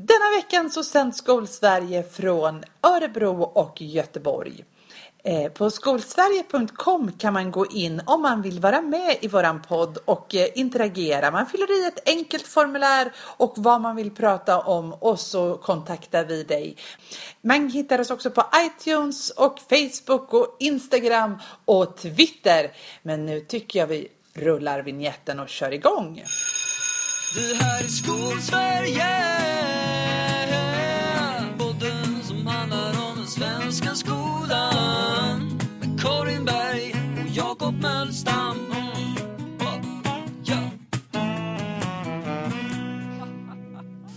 Denna veckan så sänds Skolsverige från Örebro och Göteborg. Eh, på skolsverige.com kan man gå in om man vill vara med i våran podd och eh, interagera. Man fyller i ett enkelt formulär och vad man vill prata om och så kontaktar vi dig. Man hittar oss också på iTunes och Facebook och Instagram och Twitter. Men nu tycker jag vi rullar vignetten och kör igång. Det här är Skolsverige. Podden som handlar om den svenska skolan. Med Karin Berg och Jakob Mölstam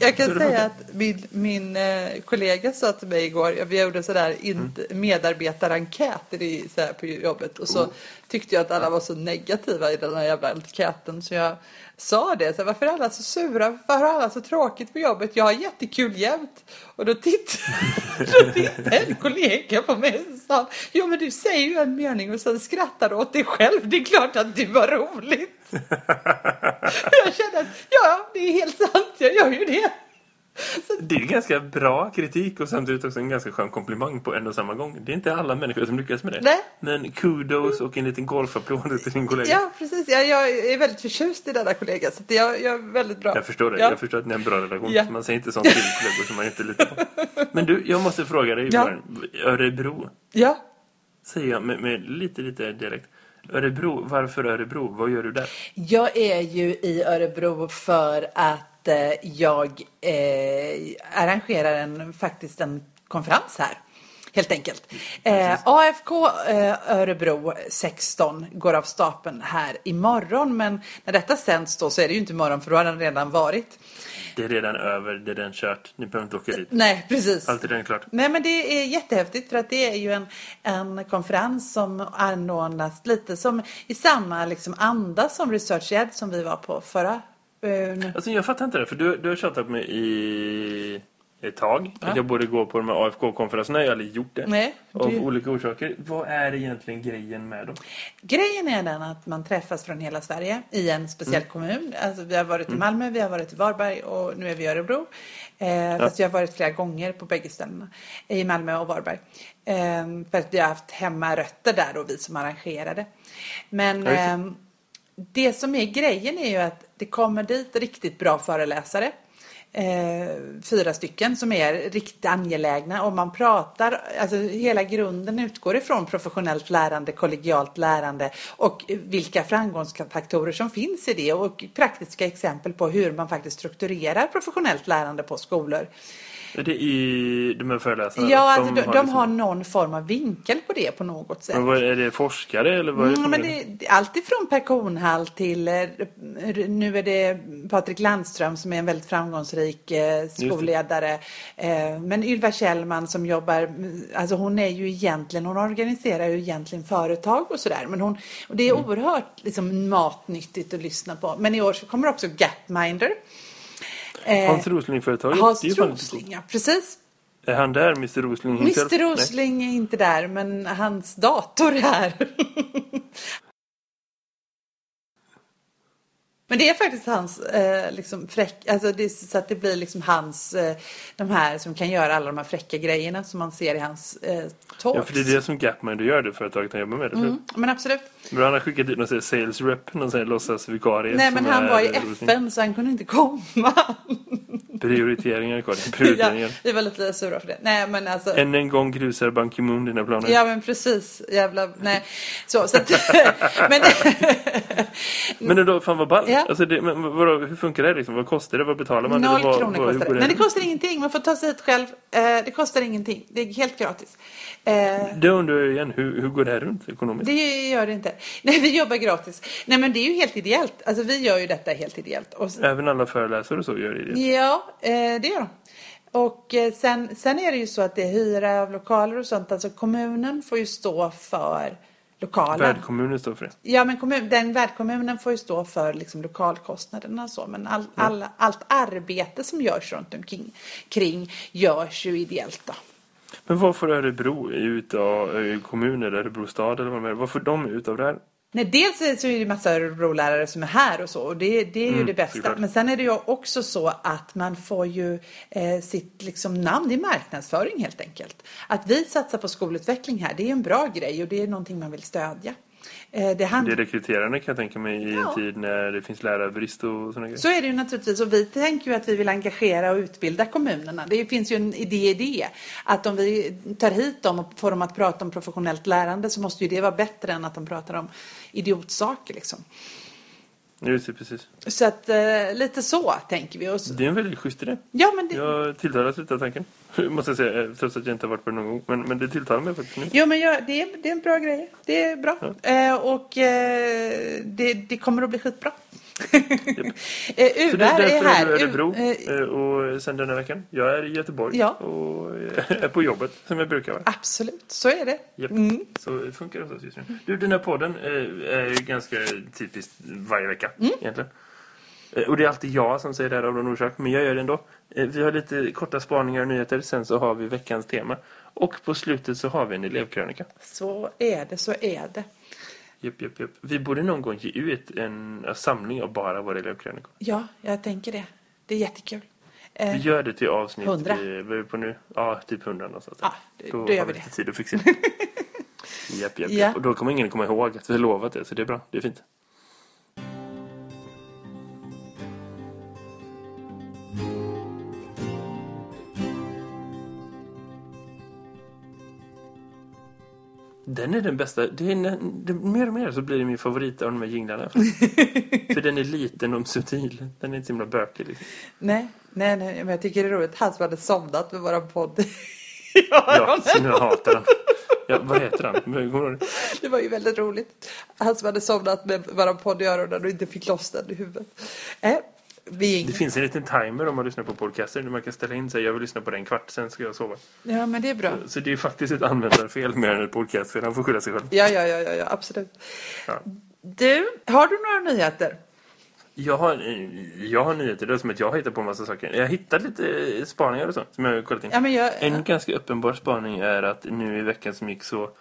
Jag kan säga att min, min eh, kollega sa till mig igår, vi gjorde sådär int- medarbetarenkäter i, så på jobbet. Och så tyckte jag att alla var så negativa i den här jävla enkäten. Så jag sa det, så här, varför är alla så sura, varför har alla så tråkigt på jobbet, jag har jättekul jämt. Och då tittade, tittade en kollega på mig och sa, jo men du säger ju en mening och sen skrattar du åt dig själv, det är klart att du var roligt. jag kände att, ja det är helt sant, jag gör ju det. Det är ganska bra kritik och samtidigt också en ganska skön komplimang på en och samma gång. Det är inte alla människor som lyckas med det. Nej. Men kudos och en liten golfapplåd till din kollega. Ja, precis. Jag, jag är väldigt förtjust i denna kollega. Så jag, jag är väldigt bra. Jag förstår det. Ja. Jag förstår att ni har en bra relation. Ja. Man säger inte sånt till kollegor som man inte litar på. Men du, jag måste fråga dig. Ja. Örebro, Ja. säger jag med, med lite, lite dialekt. Örebro, varför Örebro? Vad gör du där? Jag är ju i Örebro för att eh, jag eh, arrangerar en, faktiskt en konferens här. Helt enkelt. Eh, AFK eh, Örebro 16 går av stapeln här imorgon. Men när detta sänds då så är det ju inte imorgon för då har den redan varit. Det är redan över, det är redan kört. Ni behöver inte åka dit. Nej, precis. Allt är redan klart. Nej men det är jättehäftigt för att det är ju en, en konferens som anordnas lite som i samma liksom anda som Research Ed som vi var på förra. eh, Alltså jag fattar inte det, för du, du har tjatat på mig i ett tag. Att jag borde gå på de här AFK-konferenserna. Jag har aldrig gjort det. Nej, Av du- olika orsaker. Vad är egentligen grejen med dem? Grejen är den att man träffas från hela Sverige i en speciell kommun. Alltså, vi har varit i Malmö, vi har varit i Varberg och nu är vi i Örebro. Eh, Fast vi har varit flera gånger på bägge ställena. I Malmö och Varberg. Eh, för att vi har haft hemmarötter där och vi som arrangerade. Men Ja, ehm, det som är grejen är ju att det kommer dit riktigt bra föreläsare. Eh, fyra stycken som är riktigt angelägna och man pratar, alltså hela grunden utgår ifrån professionellt lärande, kollegialt lärande och vilka framgångsfaktorer som finns i det och praktiska exempel på hur man faktiskt strukturerar professionellt lärande på skolor. Är det i de här föreläsarna? Ja, alltså, de, de liksom- har någon form av vinkel på det på något sätt. Men vad, är det forskare eller vad är det Mm, men det, det, allt ifrån Per Kornhall till eh, nu är det Patrik Landström som är en väldigt framgångsrik eh, skolledare. Eh, men Ylva Kjellman som jobbar, alltså hon är ju egentligen, hon organiserar ju egentligen företag och sådär. Men hon, och det är Mm. oerhört liksom, matnyttigt att lyssna på. Men i år så kommer också Gapminder. Eh, Hans Rosling-företaget? Hans. Rosling, ja precis. Är han där, Mr Rosling? Mr Nej. Rosling är inte där men hans dator är här. Men det är faktiskt hans eh, liksom fräck, alltså det så att det blir liksom hans, eh, de här som kan göra alla de här fräcka grejerna som man ser i hans eh, talks. Ja, för det är det som Gapminder gör, det företaget han jobbar med. Mm. Mm, men absolut. Men han har skickat dit någon sales rep, någon låtsasvikarie. Nej men han var i. FN så han kunde inte komma. Prioriteringar, Karin. ja, Prioriteringar. vi var lite sura för det. Nej men alltså. Än en gång grusar Ban Ki-Moon dina planer. Ja men precis, jävla, nej. Så, så att, men, Men då, fan vad ball. Ja. Alltså det, men vadå, hur funkar det liksom? Vad kostar det? Vad betalar man? Noll vad, kronor vad, kostar går det. Nej, det kostar ingenting. Man får ta sig hit själv. Eh, det kostar ingenting. Det är helt gratis. Eh, Det undrar jag igen. Hur, hur går det här runt ekonomiskt? det gör det inte. Nej, vi jobbar gratis. Nej, men det är ju helt ideellt. Alltså, vi gör ju detta helt ideellt. Och, Även alla föreläsare och så gör det. ja, det gör de. Och eh, sen, sen är det ju så att det är hyra av lokaler och sånt. Alltså kommunen får ju stå för lokalen. Värdkommunen står för det. Ja, men kommun, den värdkommunen får ju stå för liksom lokalkostnaderna och så. Men all, alla, allt arbete som görs runt omkring kring görs ju ideellt då. Men vad får Örebro ut av eh, kommuner, Örebro stad eller vad det är? Vad får de ut av det här? Nej, dels så är det massa rollärare som är här och så och det, det är ju det bästa. såklart. Men sen är det ju också så att man får ju eh, sitt liksom, namn i marknadsföring helt enkelt. Att vi satsar på skolutveckling här, det är en bra grej och det är någonting man vill stödja. Eh, det Det handlar... är rekryterande kan jag tänka mig i Ja. en tid när det finns lärarbrist och sådana grejer. Så är det ju naturligtvis och vi tänker ju att vi vill engagera och utbilda kommunerna. Det finns ju en idé i det. Att om vi tar hit dem och får dem att prata om professionellt lärande så måste ju det vara bättre än att de pratar om idiotsaker liksom. Just det, precis. Så att eh, lite så tänker vi. Så, Det är en väldigt schysst idé. ja men det, Jag tilltalas lite av tanken. Måste jag säga, eh, trots att jag inte har varit på det någon gång. Men, men det tilltalar mig faktiskt nu. Jo, men jag, det, är, det är en bra grej. Det är bra. Eh, och eh, det, det kommer att bli skitbra. Eh, Så UR det är därför är här. är Örebro Eh, eh, och sen denna veckan. Jag är i Göteborg Ja. och är på jobbet som jag brukar vara. absolut, så är det. Mm. Så funkar det hos just nu. Du, den här podden är ju ganska typiskt varje vecka Mm. egentligen. Och det är alltid jag som säger det här av någon orsak, men jag gör det ändå. Vi har lite korta spaningar och nyheter, sen så har vi veckans tema. Och på slutet så har vi en elevkrönika. Så är det, så är det. Japp, japp, japp. Vi borde någon gång ge ut en, en samling av bara våra elevkrönikor. Ja, jag tänker det. Det är jättekul. Eh, Vi gör det till avsnitt... 100. eh, är vi på nu? Ja, typ 100 någonstans. Ja, det- då då gör vi vi det. lite tid att fixa det. japp, japp, Ja. japp. Och då kommer ingen komma ihåg att vi har lovat det, så det är bra. Det är fint. Den är den bästa. Det är, det, mer och mer så blir det min favorit av de här jinglarna. För den är liten och subtil. Den är inte så himla bökig. Liksom. nej, nej, nej, men jag tycker det är roligt. Han som hade somnat med våran podd Ja, så nu hatar han. Ja, vad heter han? Det? Det var ju väldigt roligt. Han som hade somnat med våran podd i öronen och inte fick loss den i huvudet. Eh, vi Det finns en liten timer om man lyssnar på podcaster. Man kan ställa in sig. Jag vill lyssna på den en kvart, sen ska jag sova. Ja, men det är bra. Så det är faktiskt ett användarfel mer än ett podcastfel. Han får skylla sig själv. Ja, ja, ja, ja, ja absolut. Ja. Du, har du några nyheter? Jag har, jag har nyheter. Det är som att jag hittar på en massa saker. Jag har hittat lite spaningar och så. Som jag har kollat in. Ja, men jag, En ganska uppenbar spaning är att nu i veckan som gick så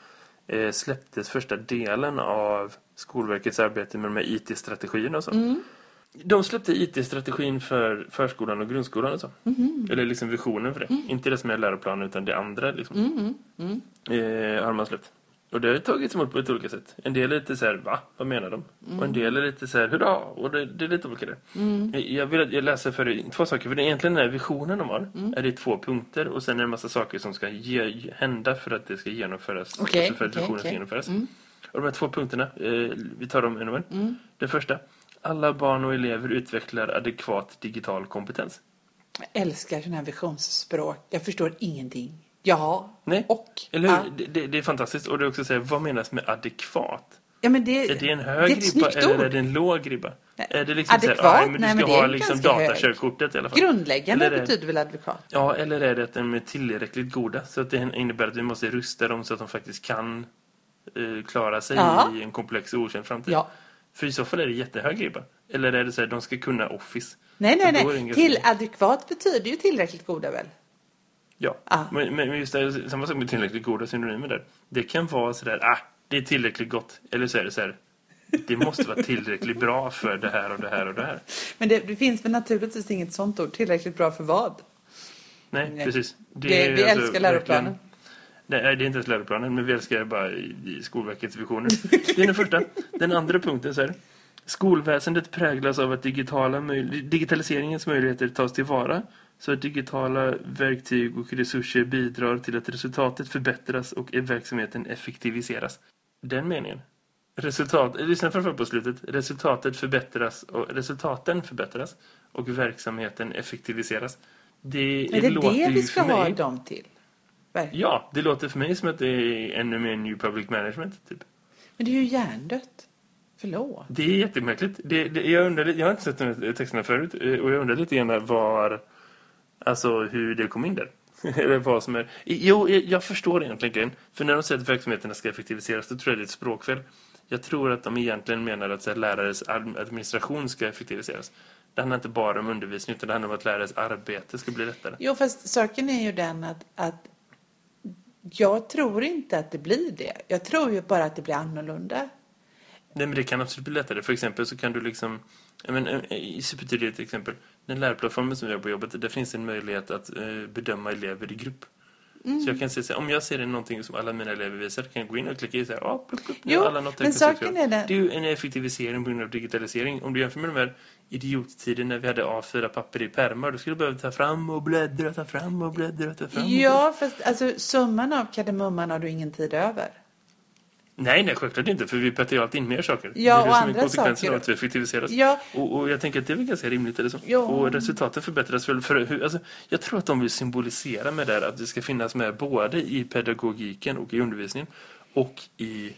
eh, släpptes första delen av Skolverkets arbete med de här IT-strategierna och så. Mm. De släppte IT-strategin för förskolan och grundskolan och så. Mm. Eller liksom visionen för det. Inte det som är läroplanen utan det andra liksom. Mm. Eh, har man släppt. Och det har tagits emot på ett olika sätt. En del är lite så här, va? Vad menar de? Och en del är lite så här, hurra! Och det, det är lite olika där. Eh, Jag vill att jag läser för två saker. För det är egentligen den här visionen de har. Är det två punkter och sen är det en massa saker som ska ge, hända för att det ska genomföras. Okej, alltså för att okej, visionen ska genomföras. Och de här två punkterna, eh, vi tar dem en och en. Den första. Alla barn och elever utvecklar adekvat digital kompetens. jag älskar sådana här visionsspråk. Jag förstår ingenting. Ja, Nej, och. eller hur? Ja. Det, det, det är fantastiskt. Och det är också så här, vad menas med adekvat? Ja, men det, Är det en det hög ett ribba eller ord. är det en låg ribba? Nej. Är det liksom Adekvat? så här, "Aj, men du Nej, ska men det är ha liksom datakörkortet i alla fall? Grundläggande är det- betyder väl advokat? Ja, eller är det att de är tillräckligt goda? Så att det innebär att vi måste rusta dem så att de faktiskt kan eh, klara sig Ja. i en komplex och okänd framtid. Ja. För i så fall är det jättehög ribba. Eller är det så här, de ska kunna Office? Nej, nej, det nej. Till adekvat betyder ju tillräckligt goda väl? Ja, Ah. men, men just det, samma sak med tillräckligt goda synonymer där. Det kan vara sådär, ah, det är tillräckligt gott. Eller så är det så här, det måste vara tillräckligt bra för det här och det här och det här. Men det, det finns väl naturligtvis inget sånt ord. Tillräckligt bra för vad? Nej, Nej. precis. Det, är vi alltså älskar läroplanen. Nej, det är inte ens läroplanen, men vi älskar bara i, i Skolverkets visioner. Det är den första. Den andra punkten så här. Skolväsendet präglas av att digitala möj- digitaliseringens möjligheter tas tillvara så att digitala verktyg och resurser bidrar till att resultatet förbättras och verksamheten effektiviseras. Den meningen. Resultat, lyssna framför på slutet. Resultatet förbättras och resultaten förbättras och verksamheten effektiviseras. Det, Är det låter det vi ska ha dem till? Verkligen. Ja, det låter för mig som att det är ännu mer New Public Management. Typ. Men det är ju hjärndött. Förlåt. Det är jättemärkligt. Det, det, jag, undrar, jag har inte sett de här texterna förut eh, och jag undrar lite grann var, alltså hur det kom in där. Eller vad som är... Jo, jag, förstår egentligen. För när de säger att verksamheterna ska effektiviseras, då tror jag det är ett språkfel. Jag tror att de egentligen menar att här, lärares ad- administration ska effektiviseras. Det handlar inte bara om undervisning, utan det handlar om att lärares arbete ska bli lättare. Jo, fast saken är ju den att, att jag tror inte att det blir det. Jag tror ju bara att det blir annorlunda. Nej, men det kan absolut bli lättare. För exempel så kan du liksom... Men, eh, I supertydligt exempel. Den lärplattformen som vi har på jobbet, där finns en möjlighet att eh, bedöma elever i grupp. Mm. Så jag kan säga om jag ser någonting som alla mina elever visar kan jag gå in och klicka i så här, ja, plupp, plupp, nu Jo, alla nått men det saken är den- Det är ju en effektivisering på grund av digitalisering. Om du jämför med de här idiottiden när vi hade A4 papper i pärmar, då skulle du behöva ta fram och bläddra, ta fram och bläddra, ta fram och Ja, fast alltså summan av kardemumman har du ingen tid över. Nej, nej, självklart inte, för vi petar ju alltid in mer saker. Ja, det är det och som är andra konsekvensen saker. av att vi effektiviseras. Ja. Och, och jag tänker att det är väl ganska rimligt, eller så? Ja. Och resultatet förbättras väl för hur, alltså, Jag tror att de vill symbolisera med det här att det ska finnas med både i pedagogiken och i undervisningen och i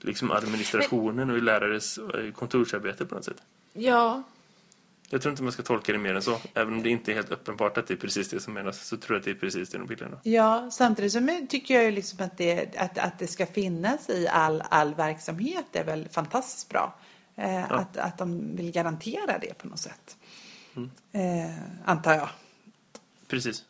liksom administrationen och i lärares eh, kontorsarbete på något sätt. Ja. Jag tror inte man ska tolka det mer än så. Även om det inte är helt uppenbart att det är precis det som menas så tror jag att det är precis det de vill. Ja, samtidigt så tycker jag ju liksom att det, att, att det ska finnas i all, all verksamhet är väl fantastiskt bra. Eh, att, att de vill garantera det på något sätt. Mm. Eh, antar jag. Precis.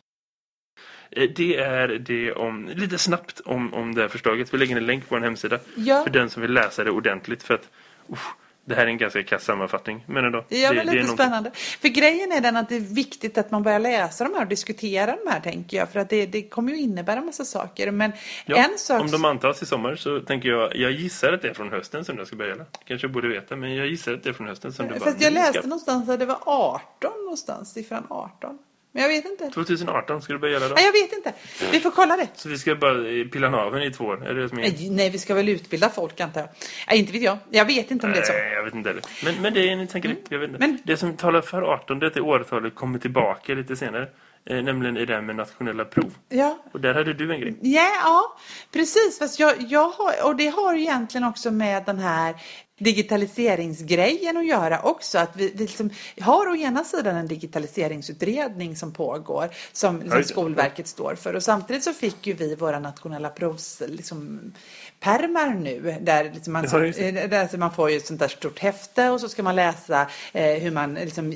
Eh, Det är det om, lite snabbt om, om det här förslaget. Vi lägger en länk på en hemsida Ja. för den som vill läsa det ordentligt. För att usch, det här är en ganska kass sammanfattning. Men ändå. Ja, det, men det är lite spännande. För grejen är den att det är viktigt att man börjar läsa de här och diskutera de här, tänker jag. För att det, det kommer ju innebära en massa saker. Men Ja, en sak... Om de antas i sommar så tänker jag, jag gissar att det är från hösten som det ska börja gälla. Kanske jag borde veta, men jag gissar att det är från hösten som det bara... Fast jag ska- läste någonstans att det var 18 någonstans, siffran 18. Men jag vet inte. 2018 ska det börja gälla då. Nej, jag vet inte. Vi får kolla det. Så vi ska bara pilla naveln i två år? Är det som är... Nej, Nej, vi ska väl utbilda folk antar jag. Nej, inte vet jag. Jag vet inte om det är så. Nej, jag vet inte heller. Men, men det är ni tänker det. Jag vet inte. Men- Det som talar för 18 det är att årtalet kommer tillbaka lite senare. Eh, nämligen i det här med nationella prov. Ja, Och där hade du en grej. Ja, ja, precis. Fast jag, jag har, och det har ju egentligen också med den här digitaliseringsgrejen att göra också. Att vi, vi liksom har å ena sidan en digitaliseringsutredning som pågår som liksom. Skolverket står för. Och samtidigt så fick ju vi våra nationella provs liksom, permar nu. Där, liksom man, eh, där man får ju ett sånt där stort häfte och så ska man läsa eh, hur man, liksom,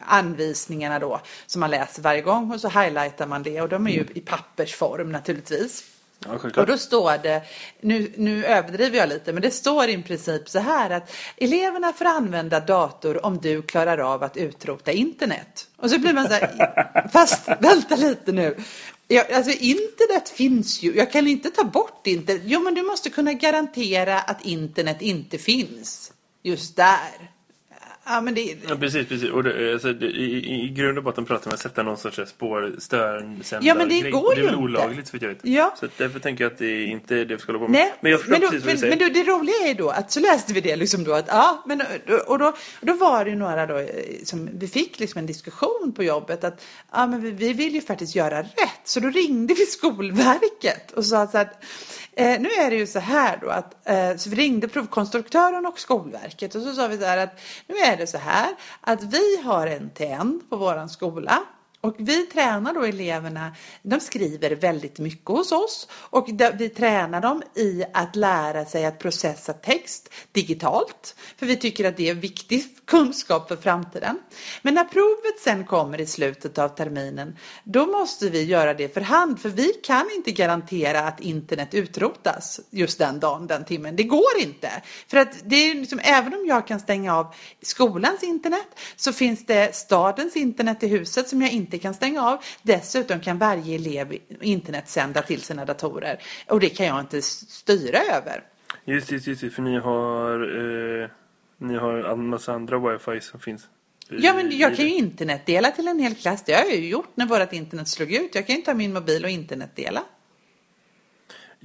anvisningarna då som man läser varje gång och så highlightar man det och de är ju i pappersform naturligtvis. Ja, Och då står det, nu, nu överdriver jag lite, men det står i princip så här att eleverna får använda dator om du klarar av att utrota internet. Och så blir man så här, fast vänta lite nu. Ja, alltså internet finns ju, jag kan inte ta bort internet. Jo men du måste kunna garantera att internet inte finns just där. Ja men det, Ja, precis, precis. Och det, alltså, det, i, I grund och botten pratar man om att sätta någon sorts spår, störsändare Ja, men det går Det är väl ju inte. olagligt för jag vet. Ja. Så därför tänker jag att det är inte det vi ska hålla på med. Nej, men jag förstår men, då, precis vad du men, säger. men då, det roliga är ju då att så läste vi det liksom då att ja, men och då, och då var det ju några då eh, som vi fick liksom en diskussion på jobbet att ja, men vi, vi vill ju faktiskt göra rätt. Så då ringde vi Skolverket och sa så att eh, nu är det ju så här då att eh, så vi ringde provkonstruktören och Skolverket och så sa vi så här att nu är det så här att vi har en TN på våran skola och vi tränar då eleverna, de skriver väldigt mycket hos oss och vi tränar dem i att lära sig att processa text digitalt. För vi tycker att det är viktig kunskap för framtiden. Men när provet sen kommer i slutet av terminen, då måste vi göra det för hand. För vi kan inte garantera att internet utrotas just den dagen, den timmen. Det går inte. För att det är liksom, även om jag kan stänga av skolans internet så finns det stadens internet i huset som jag inte kan stänga av. Dessutom kan varje elev internetsända till sina datorer och det kan jag inte styra över. Just, just, just, för ni har, eh, ni har en massa andra wifi som finns. Ja, men jag kan det. ju internetdela till en hel klass. Det har jag ju gjort när vårt internet slog ut. Jag kan ju ta min mobil och internetdela.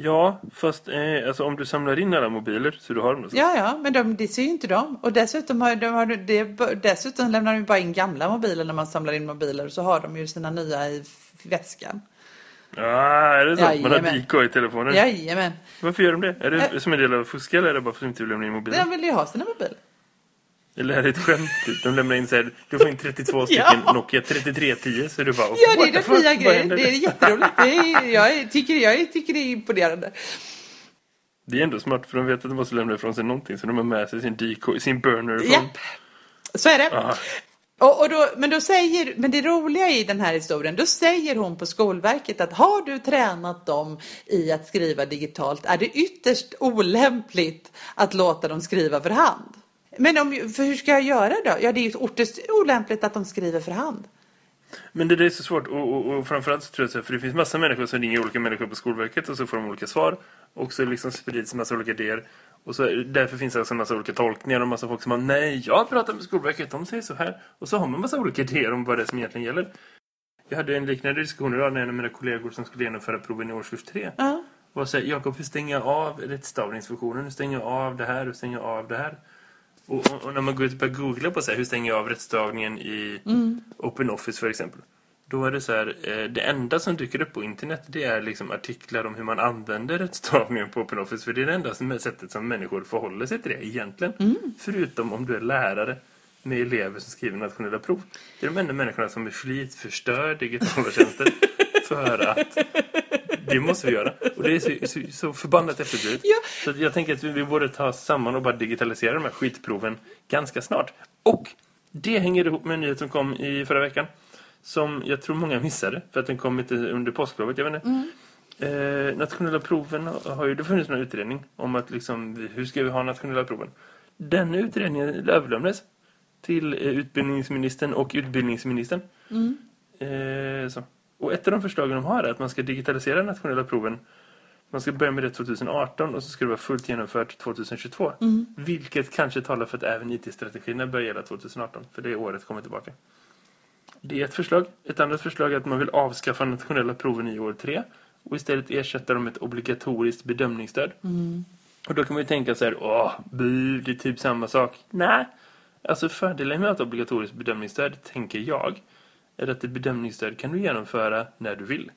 Ja, fast eh, alltså, om du samlar in alla mobiler så du har dem. Ja, ja, men de, det ser ju inte de. Och dessutom, har, de har, det, dessutom lämnar de ju bara in gamla mobiler när man samlar in mobiler. Så har de ju sina nya i väskan. Ah, är det så? Man har Jajamän. DK i telefonen. Jajamän. Varför gör de det? Är det Äh. som en del av fuska eller är det bara för att de inte vill lämna in mobilen? De vill ju ha sina mobiler. Eller är det ett skämt? typ? De lämnar in så här, du får in 32 stycken Ja. Nokia 3310 så du bara Ja, det är den nya Vad grejen. Det är jätteroligt. Det är, jag, tycker, jag tycker det är imponerande. Det är ändå smart för de vet att de måste lämna ifrån sig någonting så de har med sig sin DK, sin burner. Japp. Så är det. Ah. Och, och då, men, då säger, men det roliga i den här historien, då säger hon på Skolverket att har du tränat dem i att skriva digitalt är det ytterst olämpligt att låta dem skriva för hand. Men om, för hur ska jag göra då? Ja, det är ju ytterst olämpligt att de skriver för hand. Men det där är så svårt och, och, och framförallt så tror jag så för det finns massa människor som ringer olika människor på Skolverket och så får de olika svar och så liksom sprids massa olika idéer och så därför finns det alltså en massa olika tolkningar och massa folk som har nej, jag pratar med Skolverket, de säger så här och så har man massa olika idéer om vad det är som egentligen gäller. Jag hade en liknande diskussion idag när en av mina kollegor som skulle genomföra proven i årskurs 3 Ja. var så här, Jakob, hur stänger jag av rättstavningsfunktionen? Hur stänger jag av det här? Hur stänger jag av det här? Och, och, när man går ut och börjar googla på så här, hur stänger jag av rättstavningen i OpenOffice för exempel. Då är det så här, eh, det enda som dyker upp på internet det är liksom artiklar om hur man använder rättstavningen på OpenOffice. För det är det enda som sättet som människor förhåller sig till det egentligen. Förutom om du är lärare med elever som skriver nationella prov. Det är de enda människorna som med flit förstör digitala tjänster för att det måste vi göra. Och det är så, så, så förbannat efterblivet. Ja. Så jag tänker att vi, vi borde ta samman och bara digitalisera de här skitproven ganska snart. Och det hänger ihop med en nyhet som kom i förra veckan. Som jag tror många missade. För att den kom inte under påsklovet. Jag vet inte. Eh, nationella proven har ju det funnits en utredning om att liksom, hur ska vi ha nationella proven. Den utredningen överlämnades till eh, utbildningsministern och utbildningsministern. Eh, så. Och ett av de förslagen de har är att man ska digitalisera nationella proven. Man ska börja med det 2018 och så ska det vara fullt genomfört 2022. Vilket kanske talar för att även IT-strategierna börjar gälla 2018. För det året kommer tillbaka. Det är ett förslag. Ett annat förslag är att man vill avskaffa nationella proven i år tre och istället ersätta dem med ett obligatoriskt bedömningsstöd. Och då kan man ju tänka så här, åh, bu, det är typ samma sak. Nej, alltså fördelen med ett obligatoriskt bedömningsstöd, tänker jag, är att ett bedömningsstöd kan du genomföra när du vill.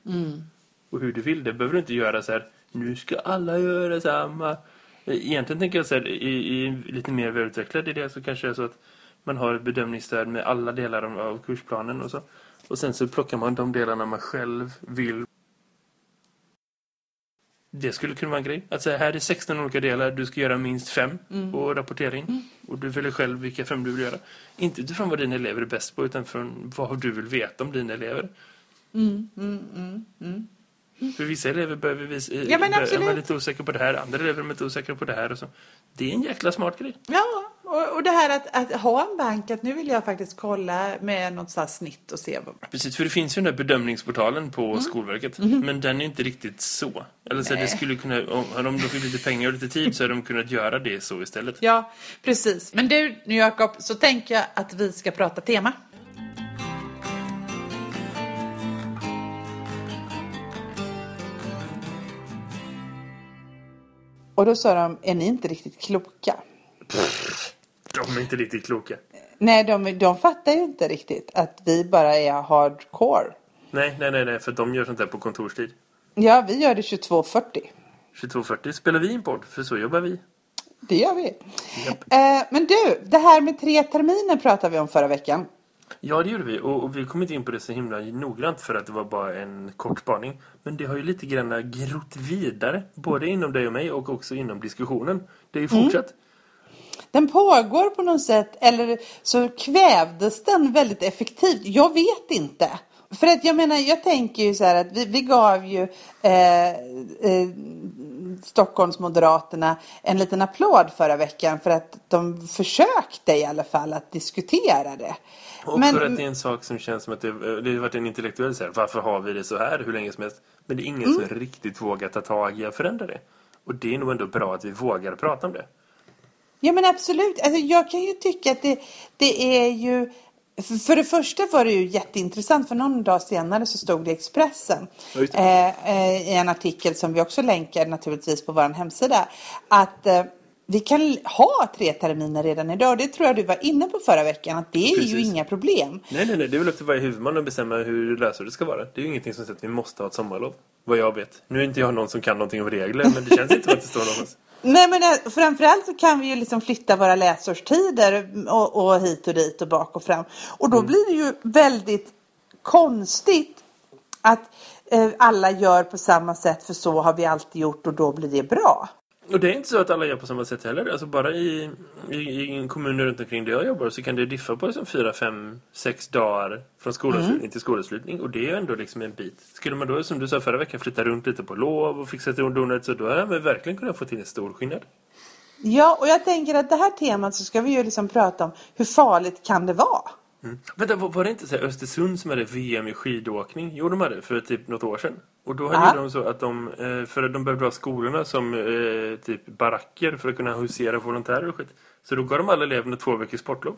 Och hur du vill, det behöver du inte göra så här, nu ska alla göra samma. Egentligen tänker jag så här, i, i lite mer välutvecklad idé så kanske det är så att man har ett bedömningsstöd med alla delar av, av kursplanen och så. Och sen så plockar man de delarna man själv vill. Det skulle kunna vara en grej. Att säga, här är 16 olika delar, du ska göra minst fem på rapportering. Och du väljer själv vilka fem du vill göra. Inte utifrån vad dina elever är bäst på, utan från vad du vill veta om dina elever. För vissa elever behöver visa, Ja, men är absolut. man lite osäker på det här, andra elever är lite osäkra på det här och så. Det är en jäkla smart grej. Ja, och, och det här att, att ha en bank, att nu vill jag faktiskt kolla med något så snitt och se vad... Precis, för det finns ju den där bedömningsportalen på Skolverket. Men den är inte riktigt så. Eller så det skulle kunna, om om de fick lite pengar och lite tid så hade de kunnat göra det så istället. Ja, precis. Men du, nu Jakob, så tänker jag att vi ska prata tema. Och då sa de, är ni inte riktigt kloka? De är inte riktigt kloka. Nej, de, de fattar ju inte riktigt att vi bara är hardcore. Nej, nej, nej, nej, för de gör sånt där på kontorstid. Ja, vi gör det 22.40. 22.40 spelar vi in podd, för så jobbar vi. Det gör vi. Eh, men du, det här med tre terminer pratade vi om förra veckan. Ja, det gjorde vi. Och, och vi kom inte in på det så himla noggrant för att det var bara en kort spaning. Men det har ju lite grann grott vidare. Både inom dig och mig och också inom diskussionen. Det är ju fortsatt. Den pågår på något sätt, eller så kvävdes den väldigt effektivt. Jag vet inte. För att jag menar, jag tänker ju så här att vi, vi gav ju eh, eh, Stockholmsmoderaterna en liten applåd förra veckan för att de försökte i alla fall att diskutera det. Och Men- för att det är en sak som känns som att det, det har varit en intellektuell så här, Varför har vi det så här hur länge som helst? Men det är ingen som riktigt vågar ta tag i att förändra det. Och det är nog ändå bra att vi vågar prata om det. Ja men absolut. Alltså, jag kan ju tycka att det, det är ju... för- det första var det ju jätteintressant för någon dag senare så stod det i Expressen det. eh, eh, i en artikel som vi också länkar naturligtvis på vår hemsida att eh, vi kan ha tre terminer redan idag. Det tror jag du var inne på förra veckan att det är ju Precis. inga problem. Nej, nej, nej. Det är väl upp till varje huvudman att bestämma hur läsåret ska vara. Det är ju ingenting som säger att vi måste ha ett sommarlov. Vad jag vet. Nu är inte jag någon som kan någonting om regler, men det känns inte som att det står någonstans. Nej men eh, framförallt så kan vi ju liksom flytta våra läsårstider och, och hit och dit och bak och fram. Och då blir det ju väldigt konstigt att eh, alla gör på samma sätt för så har vi alltid gjort och då blir det bra. Och det är inte så att alla gör på samma sätt heller. Alltså bara i, i, i en kommun runt omkring där jag jobbar så kan det diffa på liksom fyra, fem, sex dagar från skolavslutning Mm. till skolavslutning. Och det är ändå liksom en bit. Skulle man då, som du sa förra veckan, flytta runt lite på lov och fixa till donuts så då hade man verkligen kunnat få till en stor skillnad. Ja, och jag tänker att det här temat så ska vi ju liksom prata om hur farligt kan det vara? Mm. Vänta, var var det inte så här Östersund som hade VM i skidåkning? Jo, de hade för typ något år sedan. Och då hade Ja. de så att de, eh, för att de behövde ha skolorna som eh, typ baracker för att kunna husera volontärer och skit. Så då gav de alla eleverna två veckors sportlov.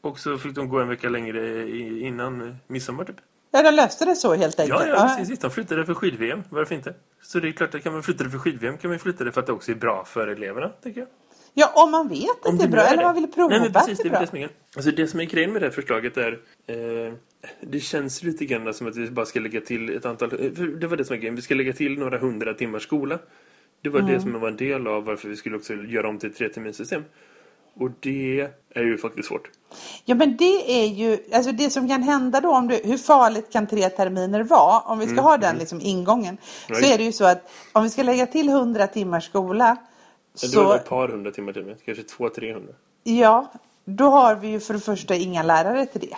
Och så fick de gå en vecka längre innan eh, midsommar typ. Ja, de löste det så helt enkelt. Ja, ja, precis. De flyttade för skid-VM. Varför inte? Så det är klart att kan man flytta det för skid-VM kan man flytta det för att det också är bra för eleverna, tycker jag. Ja, om man vet att Om det är bra är eller man vill prova Nej, men precis, det det är bra. det som är. Alltså det som är grejen med det här förslaget är eh, det känns lite grann som att vi bara ska lägga till ett antal eh, det var det som var grejen, vi ska lägga till några hundra timmars skola. Det var Mm. det som var en del av varför vi skulle också göra om till ett treterminssystem. Och det är ju faktiskt svårt. Ja, men det är ju, alltså det som kan hända då, om du, hur farligt kan tre terminer vara? Om vi ska ha den liksom ingången. Så Mm, Nej. är det ju så att om vi ska lägga till 100 timmars skola, Det var så ett par hundra timmar till med, kanske två, trehundra. ja, då har vi ju för det första inga lärare till det.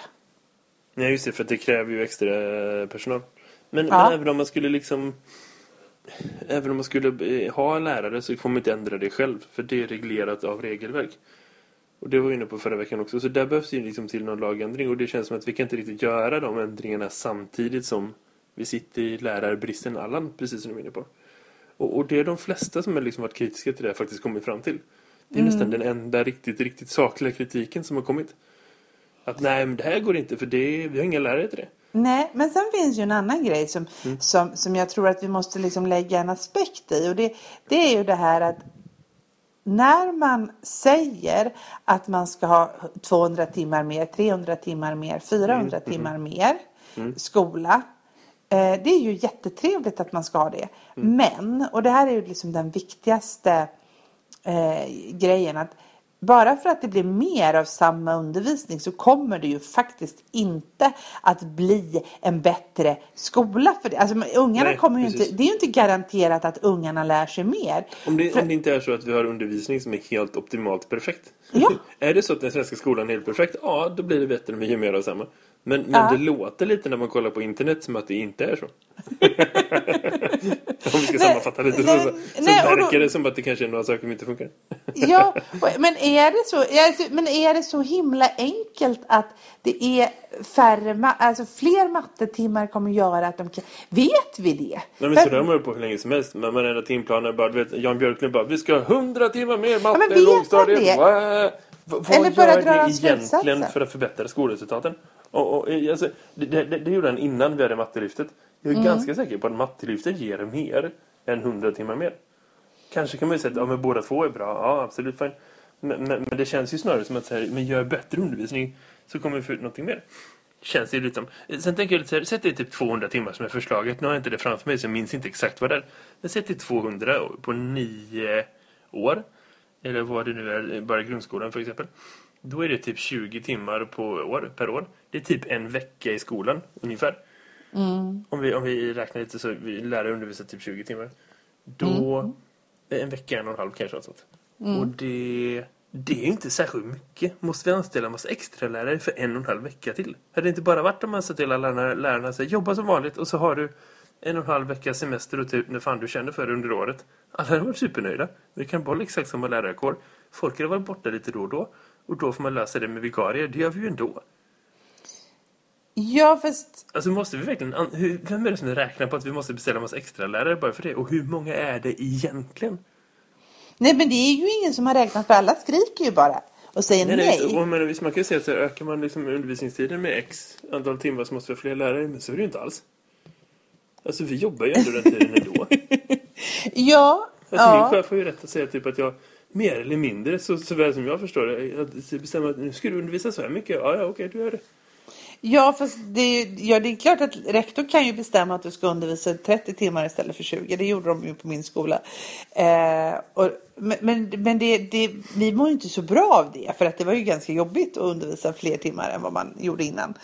Nej, just det, för det kräver ju extra personal. Men, Ja. men även om man skulle liksom... Även om man skulle eh, ha lärare så får man inte ändra det själv. För det är reglerat av regelverk. Och det var vi inne på förra veckan också. Så där behövs ju liksom till någon lagändring. Och det känns som att vi kan inte riktigt göra de ändringarna samtidigt som vi sitter i lärarbristen Allan, precis som du är inne på. Och, och det är de flesta som har liksom varit kritiska till det faktiskt kommit fram till. Det är nästan den enda riktigt, riktigt sakliga kritiken som har kommit. Att nej, men det här går inte för det, vi har inga lärare till det. Nej, men sen finns ju en annan grej som, Mm. som, som jag tror att vi måste liksom lägga en aspekt i. Och det, det är ju det här att när man säger att man ska ha 200 timmar mer, 300 timmar mer, 400 Mm, timmar mer skola. Eh, det är ju jättetrevligt att man ska ha det. Mm. Men, och det här är ju liksom den viktigaste eh, grejen att bara för att det blir mer av samma undervisning så kommer det ju faktiskt inte att bli en bättre skola för det. Alltså ungarna Nej, kommer ju precis. inte, det är ju inte garanterat att ungarna lär sig mer. Om det, För- om det inte är så att vi har undervisning som är helt optimalt perfekt. Ja. är det så att den svenska skolan är helt perfekt? Ja, då blir det bättre om vi gör mer av samma. Men, men Ja. det låter lite när man kollar på internet som att det inte är så. om vi ska Nej, sammanfatta lite nej, så, så, nej, och då- verkar det som att det kanske är några saker som inte funkar. Ja, men är det så, men är det så himla enkelt att det är färre, alltså fler mattetimmar kommer göra att de kan, vet vi det? Nej, men så där har man på hur länge som helst. Men man ändrar timplaner bara, vet, Jan Björklund bara, vi ska ha 100 timmar mer matte men i lågstadiet. Eller bara ni egentligen för att förbättra skolresultaten? Och, och, eh, alltså, det, det, det gjorde han innan vi hade mattelyftet. Jag är Mm. ganska säker på att mattelyftet ger mer än 100 timmar mer. Kanske kan man ju säga att ja, men båda två är bra. Ja, absolut fine. Men, men, men det känns ju snarare som att så här, men gör bättre undervisning så kommer vi få ut någonting mer. Känns det lite som. Sen tänker jag lite så här, sätt det typ 200 timmar som är förslaget. Nu har jag inte det framför mig så jag minns inte exakt vad det är. Men sätt det 200 på nio år. Eller vad det nu är, bara grundskolan för exempel. Då är det typ 20 timmar på år, per år. Det är typ en vecka i skolan ungefär. Om, vi, om vi räknar lite så vi lärare undervisar typ 20 timmar. Då, en vecka, en och en halv kanske. Något sånt. Och det, det är inte särskilt mycket. Måste vi anställa en massa extra lärare för en och en halv vecka till? Hade det inte bara varit om man sa till alla lärarna, lärarna så här, jobba som vanligt och så har du en och en halv vecka semester och typ när fan du känner för det under året. Alla hade varit supernöjda. Vi kan behålla exakt samma lärarkår. Folk hade varit borta lite då och då. Och då får man lösa det med vikarier. Det gör vi ju ändå. Ja, fast Alltså måste vi verkligen... Hur, vem är det som räknar på att vi måste beställa en massa extra lärare bara för det? Och hur många är det egentligen? nej, men det är ju ingen som har räknat för alla skriker ju bara och säger nej. Nej, nej, och, men, visst, man kan ju säga att så här, ökar man liksom undervisningstiden med x antal timmar så måste vi ha fler lärare. Men så är det ju inte alls. Alltså vi jobbar ju ändå den tiden ändå. Ja, Alltså min ja. chef har ju rätt att säga typ att jag mer eller mindre, så, så väl som jag förstår det, att bestämma att nu ska du undervisa så här mycket. Ja, ja, okej, du gör det. Ja, fast det, ja, det är klart att rektor kan ju bestämma att du ska undervisa 30 timmar istället för 20. Det gjorde de ju på min skola. Eh, och, men men, det, det, vi mår ju inte så bra av det. För att det var ju ganska jobbigt att undervisa fler timmar än vad man gjorde innan.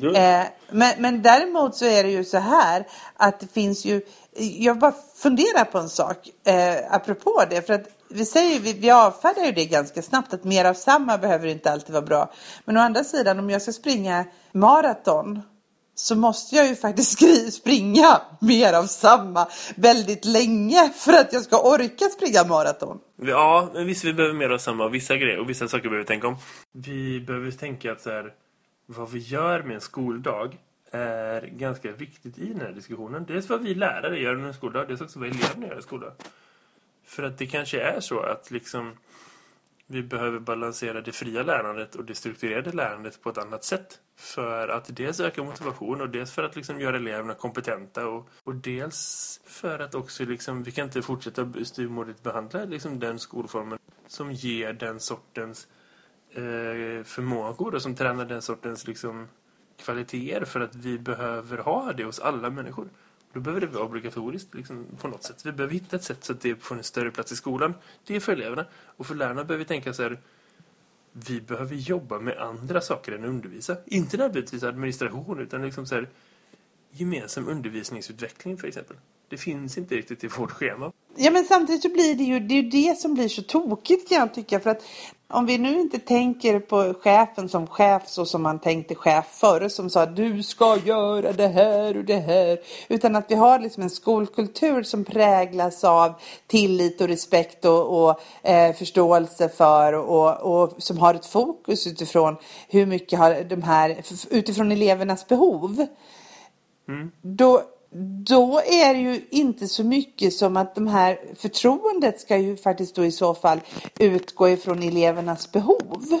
Eh, men, men däremot så är det ju så här att det finns ju jag bara funderar på en sak eh, apropå det. För att vi, säger, vi, vi avfärdar ju det ganska snabbt att mer av samma behöver inte alltid vara bra. Men å andra sidan om jag ska springa maraton så måste jag ju faktiskt skri- springa mer av samma väldigt länge för att jag ska orka springa maraton. Ja, men visst vi behöver mer av samma vissa grejer och vissa saker behöver vi tänka om. Vi behöver tänka att så här, vad vi gör med en skoldag är ganska viktigt i den här diskussionen. Dels vad vi lärare gör under en skoldag, dels också vad eleverna gör i en skoldag. För att det kanske är så att liksom vi behöver balansera det fria lärandet och det strukturerade lärandet på ett annat sätt. För att dels öka motivation och dels för att liksom göra eleverna kompetenta och, och dels för att också liksom, vi kan inte fortsätta styrmodigt behandla liksom den skolformen som ger den sortens eh, förmågor och som tränar den sortens liksom, kvaliteter för att vi behöver ha det hos alla människor. Då behöver det vara obligatoriskt liksom, på något sätt. Vi behöver hitta ett sätt så att det får en större plats i skolan. Det är för eleverna. Och för lärarna behöver vi tänka så här. Vi behöver jobba med andra saker än att undervisa. Inte nödvändigtvis administration utan liksom så här, gemensam undervisningsutveckling för exempel. Det finns inte riktigt i vårt schema. Ja men samtidigt så blir det ju det, är ju det som blir så tokigt kan jag tycka. För att om vi nu inte tänker på chefen som chef så som man tänkte chef förr som sa du ska göra det här och det här. Utan att vi har liksom en skolkultur som präglas av tillit och respekt och, och eh, förståelse för och, och som har ett fokus utifrån hur mycket har de här utifrån elevernas behov. Då, då är det ju inte så mycket som att de här förtroendet ska ju faktiskt då i så fall utgå ifrån elevernas behov.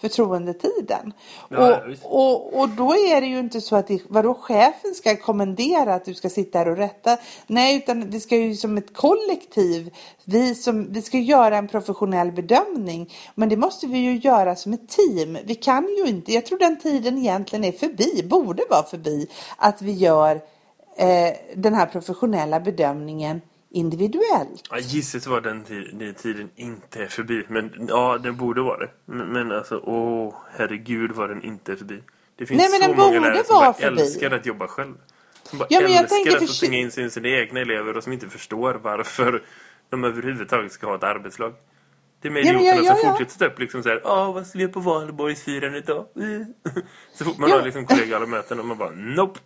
Förtroendetiden. Ja, och, och, och då är det ju inte så att det, vadå chefen ska kommendera att du ska sitta här och rätta. Nej, utan vi ska ju som ett kollektiv, vi, som, vi ska göra en professionell bedömning. Men det måste vi ju göra som ett team. Vi kan ju inte, jag tror den tiden egentligen är förbi, borde vara förbi, att vi gör eh, den här professionella bedömningen individuellt. Ja, gissat var den, ti- den tiden inte förbi. Men ja, den borde vara det. Men, men alltså, åh, herregud var den inte förbi. Det finns Nej, men så den många lärare som bara förbi. älskar att jobba själv. Som bara Ja, men jag tänker att för- stänga in sig i sina egna elever och som inte förstår varför de överhuvudtaget ska ha ett arbetslag. Det är med Ja, idioterna ja, som ja, ja. fortsätter ta upp liksom såhär, åh vad ska vi på valborgsfirandet då? Så fort man Ja. har liksom kollegiala möten och man bara, nope.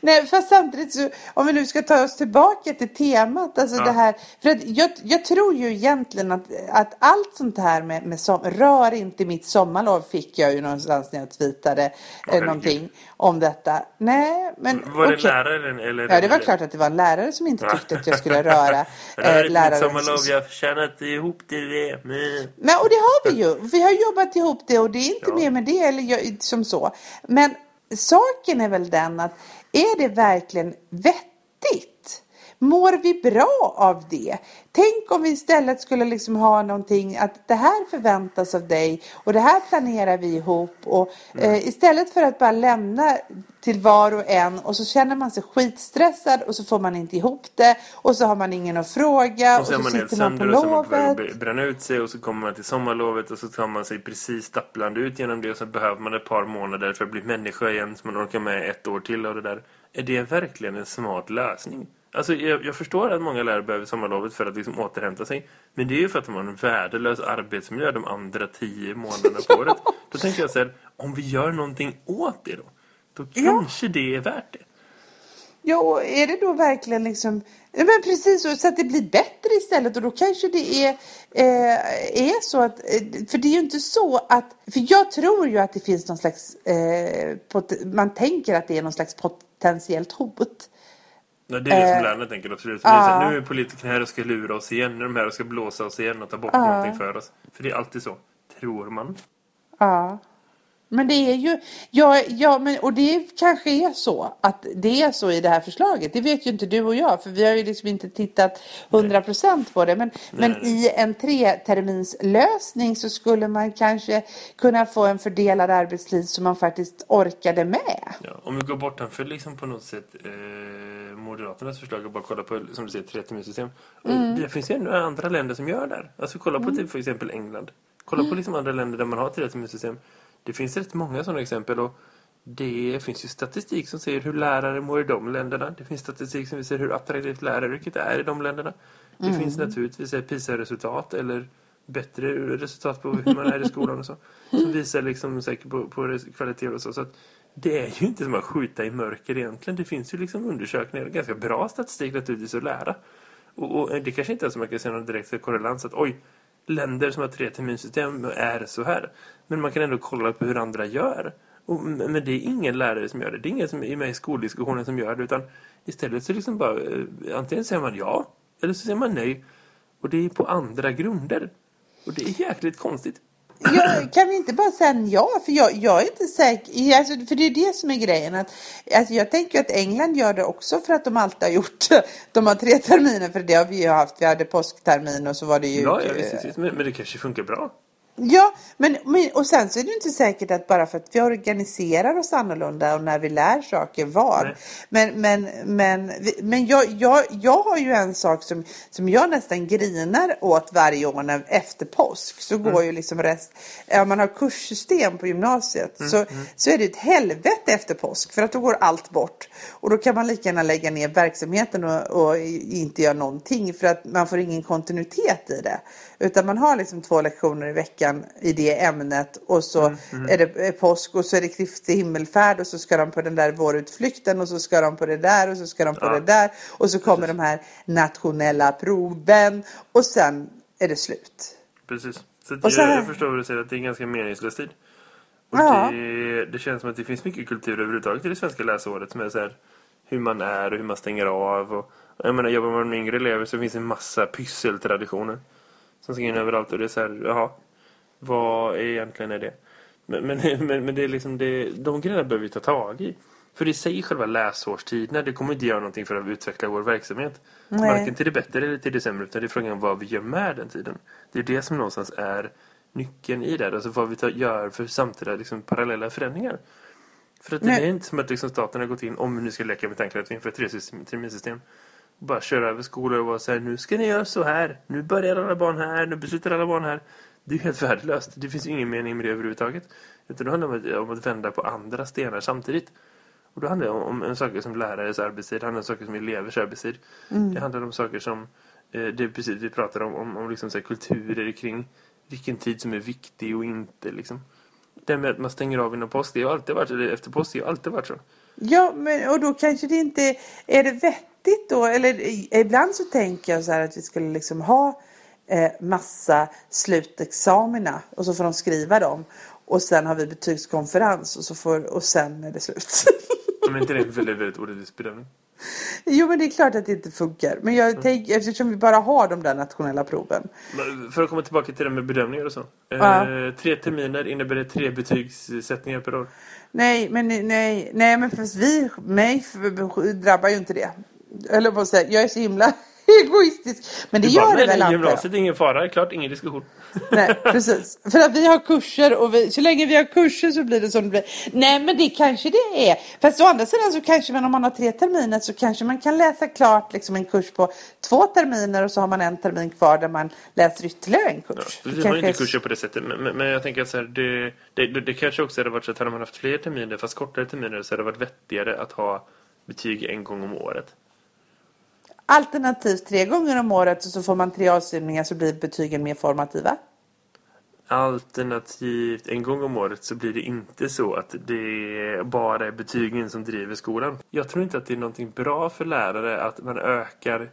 Nej, fast samtidigt så, om vi nu ska ta oss tillbaka till temat, alltså Ja. det här, för att jag, jag tror ju egentligen att, att allt sånt här med, med som, rör inte mitt sommarlov fick jag ju någonstans när jag tweetade eh, herregud. någonting om detta. Nej, men Var det okej. läraren eller? Ja, det var klart att det var en lärare som inte tyckte att jag skulle röra eh, mitt lärarens... sommarlov, jag har tjänat ihop till det. Men... Men, och det har vi ju. Vi har jobbat ihop det och det är inte Ja. mer med det eller jag, som så. Men saken är väl den att är det verkligen vettigt? Mår vi bra av det? Tänk om vi istället skulle liksom ha någonting att det här förväntas av dig och det här planerar vi ihop och Mm. eh, istället för att bara lämna till var och en och så känner man sig skitstressad och så får man inte ihop det och så har man ingen att fråga Och och så så, sitter man på sönder och så är man lovet. bränna ut sig och så kommer man till sommarlovet och så tar man sig precis stapplande ut genom det och så behöver man ett par månader för att bli människa igen så man orkar med ett år till av det där. Är det verkligen en smart lösning? Alltså jag, jag förstår att många lärare behöver sommarlovet för att liksom återhämta sig. Men det är ju för att de har en värdelös arbetsmiljö de andra tio månaderna på året. Då tänker jag så här, om vi gör någonting åt det då, då kanske det är värt det. Ja, och är det då verkligen liksom... Ja, Men precis, så så att det blir bättre istället och då kanske det är, eh, är så att... eh, För det är ju inte så att... För jag tror ju att det finns någon slags... Eh, pot, man tänker att det är någon slags potentiellt hot. Ja, det är det Eh, som lärarna tänker absolut. För här, ja. nu är politikerna här och ska lura oss igen. Nu är de här och ska blåsa oss igen och ta bort Ja. någonting för oss. För det är alltid så. Tror man. Ja. Men det är ju, ja, ja men, och det kanske är så att det är så i det här förslaget. Det vet ju inte du och jag, för vi har ju liksom inte tittat 100% på det. Men, men i en treterminslösning så skulle man kanske kunna få en fördelad arbetstid som man faktiskt orkade med. Ja, om vi går bortanför liksom på något sätt eh, Moderaternas förslag och bara kolla på, som du säger, treterminssystem. Mm. Det finns ju ändå andra länder som gör det. Alltså kolla på typ för exempel England. Kolla på liksom andra länder där man har treterminssystem. Det finns rätt många sådana exempel och det finns ju statistik som säger hur lärare mår i de länderna. Det finns statistik som visar hur attraktivt läraryrket är i de länderna. Det Mm. finns naturligtvis PISA-resultat eller bättre resultat på hur man är i skolan och så. Som visar liksom säkert på, på kvalitet och så. så att det är ju inte som att skjuta i mörker egentligen. Det finns ju liksom undersökningar och ganska bra statistik naturligtvis att lära. Och, och det kanske inte är så man kan se någon direkt korrelans att oj, länder som har tre terminsystem är så här. Men man kan ändå kolla på hur andra gör. Och, men det är ingen lärare som gör det. Det är ingen som är med i skoldiskussionen som gör det. Utan istället så liksom bara, eh, antingen säger man ja, eller så säger man nej. Och det är på andra grunder. Och det är jäkligt konstigt. Jag, kan vi inte bara säga ja? För jag, jag är inte säker. Alltså, för det är det som är grejen. Att, alltså, jag tänker att England gör det också för att de alltid har gjort De har tre terminer för det har vi ju haft. Vi hade påsktermin och så var det ju... Ja, ja visst, visst. Men, men det kanske funkar bra. Ja, men, men och sen så är det inte säkert att bara för att vi organiserar oss annorlunda och när vi lär saker var. Nej. Men, men, men, men jag, jag, jag har ju en sak som, som jag nästan grinar åt varje år när, efter påsk. Så går ju liksom rest, om man har kurssystem på gymnasiet så, så är det ett helvete efter påsk för att då går allt bort. Och då kan man lika gärna lägga ner verksamheten och, och inte göra någonting för att man får ingen kontinuitet i det. Utan man har liksom två lektioner i veckan i det ämnet och så är det eh, påsk och så är det Kristi himmelfärd och så ska de på den där vårutflykten och så ska de på det där och så ska de på Ja. det där och så kommer de här nationella proven och sen är det slut. Precis. Så, Och så här- jag förstår vad du säger, att det är en ganska meningslös tid. Och Ja. det, det känns som att det finns mycket kultur överhuvudtaget i det svenska läsåret som är så här, hur man är och hur man stänger av. Och, och jag menar, jobbar man med yngre elever så finns det en massa pysseltraditioner som ska in överallt. Och det är så här, jaha, vad egentligen är det? Men, men, men, men det är liksom det, de grejerna behöver vi ta tag i. För i sig själva läsårstiderna, det kommer inte göra någonting för att utveckla vår verksamhet. Nej. Varken till det bättre eller till det sämre, utan det är frågan om vad vi gör med den tiden. Det är det som någonstans är nyckeln i det. Alltså vad vi tar, gör för samtida liksom, parallella förändringar. För att det Nej. är inte som att liksom, staten har gått in, om vi nu ska leka med tanken att vi inför ett och bara köra över skolor och vara så här, nu ska ni göra så här, nu börjar alla barn här, nu beslutar alla barn här. Det är ju helt värdelöst. Det finns ingen mening med det överhuvudtaget. Utan det handlar om att, om att vända på andra stenar samtidigt. Och då handlar det om, om en saker som lärares arbetstid, det handlar om saker som elevers arbetstid. Det handlar om saker som, eh, det är precis vi pratar om, om, om liksom så kulturer kring vilken tid som är viktig och inte liksom. Det med att man stänger av innan påsk, det har alltid varit, eller efter påsk, det har alltid varit så. Ja, men och då kanske det inte är det vettigt då. Eller i- ibland så tänker jag så här att vi skulle liksom ha eh, massa slutexamina och så får de skriva dem. Och sen har vi betygskonferens och, så får, och sen är det slut. Men inte det väldigt, väldigt orättvis bedömning. jo, men det är klart att det inte funkar. Men jag tänker, eftersom vi bara har de där nationella proven. För att komma tillbaka till det med bedömningar och så. Ja. Eh, tre terminer innebär det tre betygssättningar per år. Nej, men nej, nej, men fast vi, mig drabbar ju inte det. Eller på att säga, jag är så himla egoistisk. Men det bara, gör det nej, väl jag. gymnasiet är ingen fara, klart, ingen diskussion. Nej, precis. För att vi har kurser och vi, så länge vi har kurser så blir det som det blir. Nej, men det kanske det är. Fast å andra sidan så kanske man om man har tre terminer så kanske man kan läsa klart liksom en kurs på två terminer och så har man en termin kvar där man läser ytterligare en Ja, kurs. Det vi har inte är- kurser på det sättet. Men, men, jag tänker att så här, det, det, det, det kanske också hade varit så att hade man haft fler terminer, fast kortare terminer, så hade det varit vettigare att ha betyg en gång om året. Alternativt tre gånger om året och så får man tre avstämningar så blir betygen mer formativa. Alternativt en gång om året så blir det inte så att det bara är betygen som driver skolan. Jag tror inte att det är någonting bra för lärare att man ökar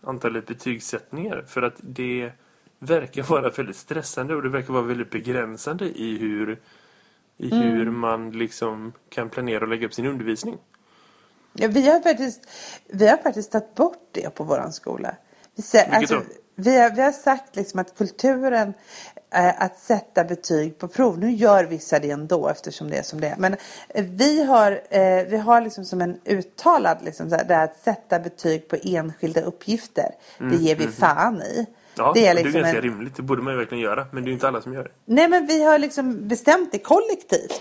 antalet betygssättningar. För att det verkar vara väldigt stressande och det verkar vara väldigt begränsande i hur, i hur man liksom kan planera och lägga upp sin undervisning. Ja, vi, har faktiskt, vi har faktiskt tagit bort det på våran skola. Vi, Vilket alltså, vi, har, vi har sagt liksom att kulturen eh, att sätta betyg på prov. Nu gör vissa det ändå eftersom det är som det är. Men eh, vi har, eh, vi har liksom som en uttalad liksom så här, det här att sätta betyg på enskilda uppgifter. Det ger vi fan i. Mm, Ja, det är det är liksom ganska en, rimligt. Det borde man ju verkligen göra. Men det är inte alla som gör det. Nej men vi har liksom bestämt det kollektivt.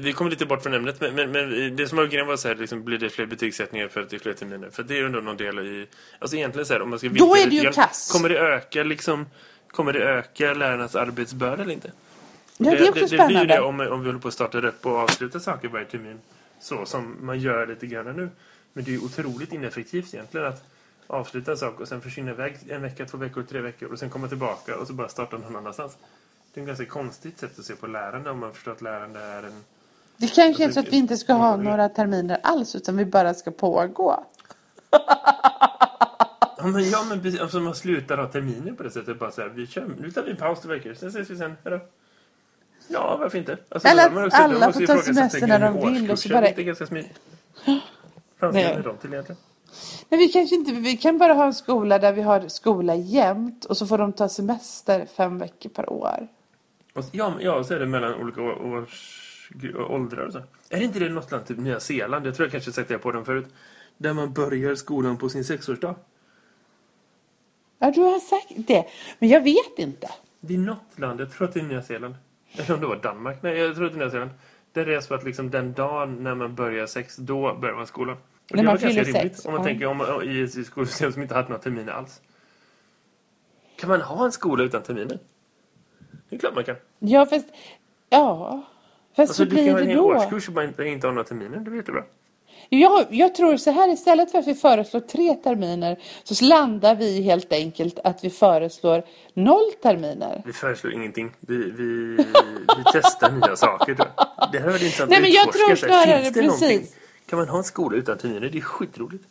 Vi kommer lite bort från ämnet, men, men, men det som var grejen var så här, liksom, blir det fler betygssättningar för att det är fler terminer? För det är ju ändå någon del i... Alltså egentligen så här, om man ska Då är det ju kass. Kommer det öka liksom... Kommer det öka lärarnas arbetsbörda eller inte? Ja, det är också det, det blir ju spännande. det om, om vi håller på att starta upp och avsluta saker varje termin. Så som man gör lite grann nu. Men det är ju otroligt ineffektivt egentligen att avsluta en sak och sen försvinna iväg en vecka, två veckor, tre veckor och sen komma tillbaka och så bara starta någon annanstans. Det är ett ganska konstigt sätt att se på lärande om man förstår att lärande är en... Det kanske är så att vi inte ska ha några terminer alls utan vi bara ska pågå. Ja men, ja, men precis, alltså man slutar ha terminer på det sättet. Bara så här, vi kör, nu tar vi en paus två veckor, sen ses vi sen. Hejdå. Ja, varför inte? Alltså, Eller att också- alla får ta semester när de vill och så bara- Det är ganska smidigt. Fanns Nej. med dem till egentligen? Men vi kanske inte, vi kan bara ha en skola där vi har skola jämt och så får de ta semester fem veckor per år. Och, ja, ja, så är det mellan olika års, åldrar och så. Är det inte det något land, typ Nya Zeeland? Jag tror jag kanske sagt det på den förut. Där man börjar skolan på sin sexårsdag. Ja, du har sagt det. Men jag vet inte. Det är något land, jag tror att det är Nya Zeeland. Eller om det var Danmark. Nej, jag tror att det är Nya Zeeland. Där det är så att liksom den dagen när man börjar sex, då börjar man skolan. Och När det man fyller rimligt sex, om man ja. tänker om i ett skolsystem som inte haft några terminer alls. Kan man ha en skola utan terminer? Det är klart man kan. Ja, fast... Ja. Fast Alltså, du kan ha en hel då? årskurs och bara inte, ha några terminer. Det är jättebra. Jag, jag tror så här istället för att vi föreslår tre terminer så landar vi helt enkelt att vi föreslår noll terminer. Vi föreslår ingenting. Vi, vi, vi testar nya saker. Då. Det här är intressant Nej, men jag tror snarare Finns det precis. någonting? Kan man ha en skola utan terminer? Det är skitroligt.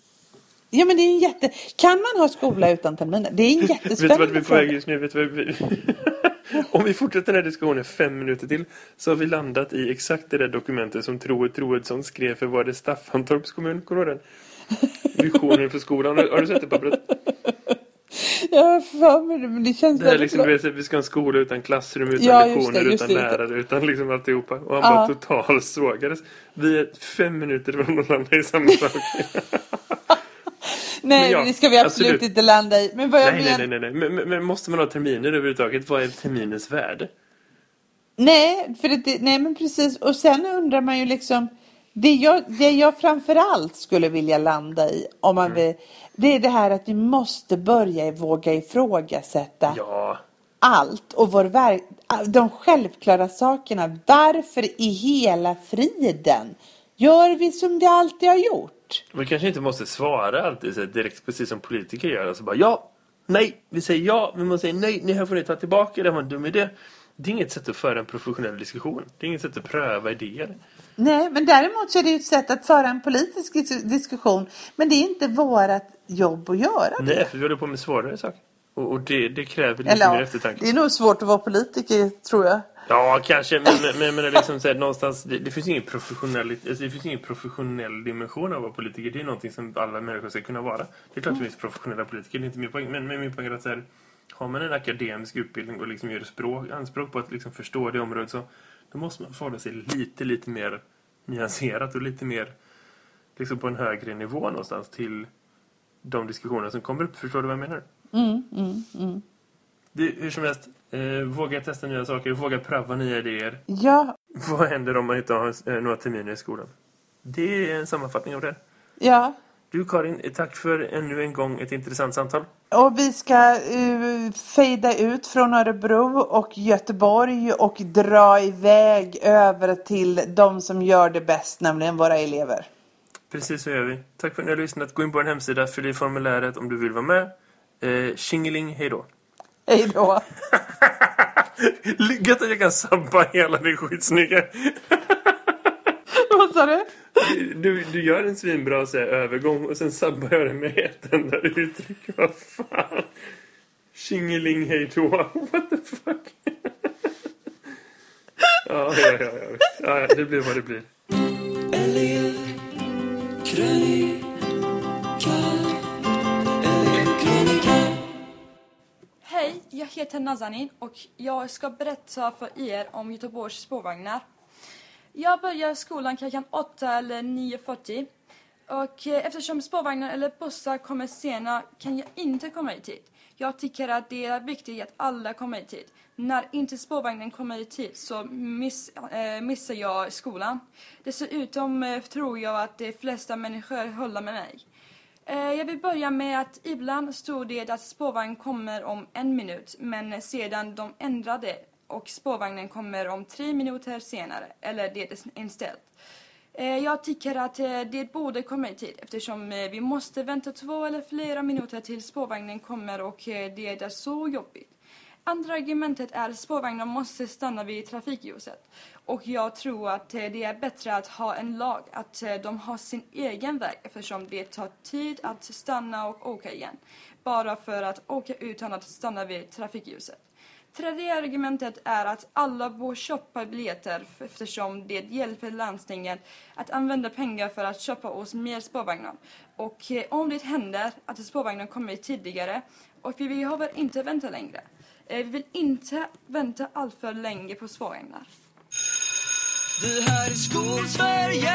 Ja men det är en jätte... Kan man ha skola utan terminer? Det är en Vet du vart jättespännande vi är på väg just nu? Vet du vi... Om vi fortsätter den här diskussionen fem minuter till så har vi landat i exakt det där dokumentet som Troed Troedsson skrev för var det Staffantorps kommun. Kommer den? Visioner för skolan. Har, har du sett det pappret? Ja, det, men det känns Det här liksom, vet, vi ska ha en skola utan klassrum, utan Ja, just lektioner, det, just utan det, lärare, utan liksom alltihopa. Och han Ja. bara total sågades. Vi är fem minuter från att landa i samma sak. Nej, men ja, det ska vi absolut, absolut. inte landa i. Men vad jag Nej, menar... nej, nej, nej. Men, men, men måste man ha terminer överhuvudtaget? Vad är terminens värde? Nej, för det, nej men precis. Och sen undrar man ju liksom. Det jag, det jag framförallt skulle vilja landa i. Om man vill, det är det här att vi måste börja våga ifrågasätta Ja, allt. Och vår ver- de självklara sakerna. Varför i hela friden gör vi som det alltid har gjort? Man kanske inte måste svara alltid så direkt, precis som politiker gör. Alltså bara ja, nej, vi säger ja, vi måste säga nej, ni här får ni ta tillbaka, det var en dum idé. Det är inget sätt att föra en professionell diskussion. Det är inget sätt att pröva idéer. Nej, men däremot så är det ju ett sätt att föra en politisk dis- diskussion. Men det är inte vårt jobb att göra det. Nej, för vi håller på med svårare saker. Och, och det, det kräver lite Eller mer eftertanke. det är nog svårt att vara politiker tror jag. Ja, kanske. Men, men, men, liksom så här, någonstans, det, det, finns ingen professionell, alltså, det finns ingen professionell dimension av att vara politiker. Det är någonting som alla människor ska kunna vara. Det är klart att det finns professionella politiker, det är inte min poäng. Men, men min poäng är att så här, har man en akademisk utbildning och liksom gör språk, anspråk på att liksom förstå det området så då måste man förhålla sig lite, lite mer nyanserat och lite mer liksom på en högre nivå någonstans till de diskussioner som kommer upp. Förstår du vad jag menar? Det, hur som helst, eh, våga testa nya saker, våga pröva nya idéer. Ja, Vad händer om man inte har eh, några terminer i skolan? Det är en sammanfattning av det. ja. Du Karin, tack för ännu en gång ett intressant samtal. Och vi ska uh, fejda ut från Örebro och Göteborg och dra iväg över till de som gör det bäst, nämligen våra elever. Precis så gör vi. Tack för att ni har lyssnat. Gå in på vår hemsida, fyll i formuläret om du vill vara med. Eh, tjingeling, hej då. Hej då! Gött att jag kan sabba hela din skitsnygga. Vad sa du? Du, du gör en svinbra så här, övergång och sen sabbar jag det med ett enda uttryck. Vad fan. Tjingeling, hej då. What the fuck? ja, ja, ja, ja. ja, det blir vad det blir. Jag heter Nazanin och jag ska berätta för er om Göteborgs spårvagnar. Jag börjar skolan klockan 8 eller 9.40 och eh, eftersom spårvagnar eller bussar kommer sena kan jag inte komma i tid. Jag tycker att det är viktigt att alla kommer i tid. När inte spårvagnen kommer i tid så miss, äh, missar jag skolan. Dessutom eh, tror jag att de flesta människor håller med mig. Eh, jag vill börja med att ibland stod det att spårvagnen kommer om en minut men sedan de ändrade och spårvagnen kommer om tre minuter senare, eller det är inställt. Eh, jag tycker att eh, det borde komma i tid eftersom vi måste vänta två eller flera minuter tills spårvagnen kommer och det är så jobbigt. Andra argumentet är att spårvagnar måste stanna vid trafikljuset. Och jag tror att eh, det är bättre att ha en lag att eh, de har sin egen väg eftersom det tar tid att stanna och åka igen. Bara för att åka utan att stanna vid trafikljuset. Tredje argumentet är att alla bör köpa biljetter eftersom det hjälper landstingen att använda pengar för att köpa oss mer spårvagnar. Och eh, om det händer att spårvagnen kommer tidigare och vi behöver inte vänta längre. Eh, vi vill inte vänta allt för länge på svaren. Det här är Skolsverige